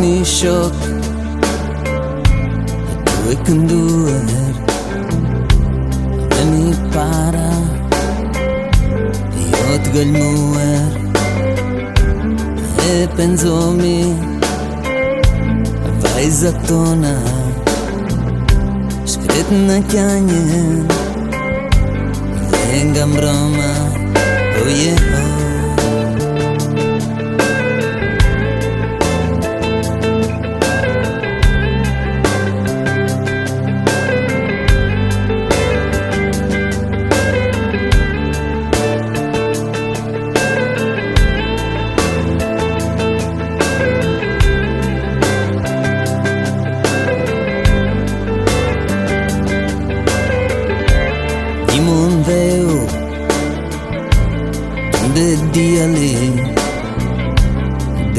një shok Tu e kënduar Dhe një para Jo të gëllmuar E penzomi Vajzat tona Shkret në kjanjen Dhe nga mbroma po Oh yeah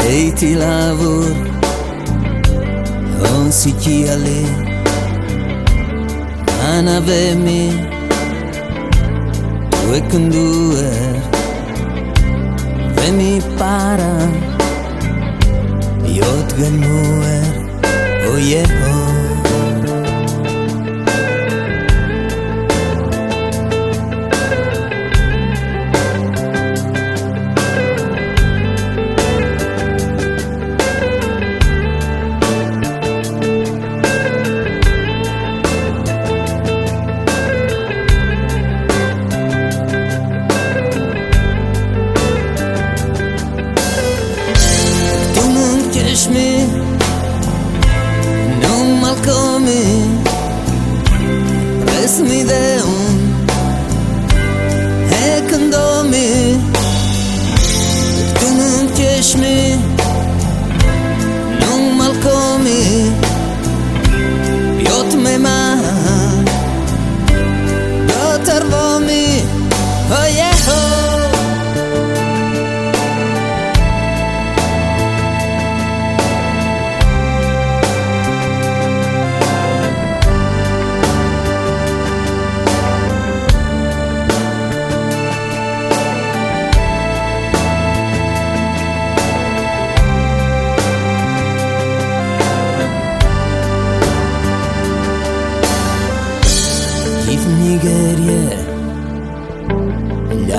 Deiti lavur On si chiali Ana vemi Due con due Vemi para Iot galmuer Oh yeah oh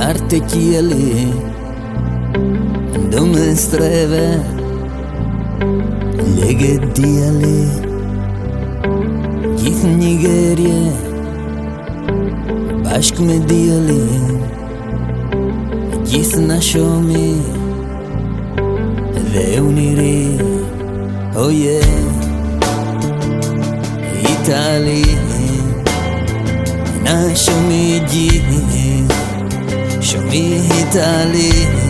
È lì Dove streve Leghe di lì Give Nigeria Bashk me di lì Give Nashomi Ve unire Oh yeah Italy Na show me Show me Italy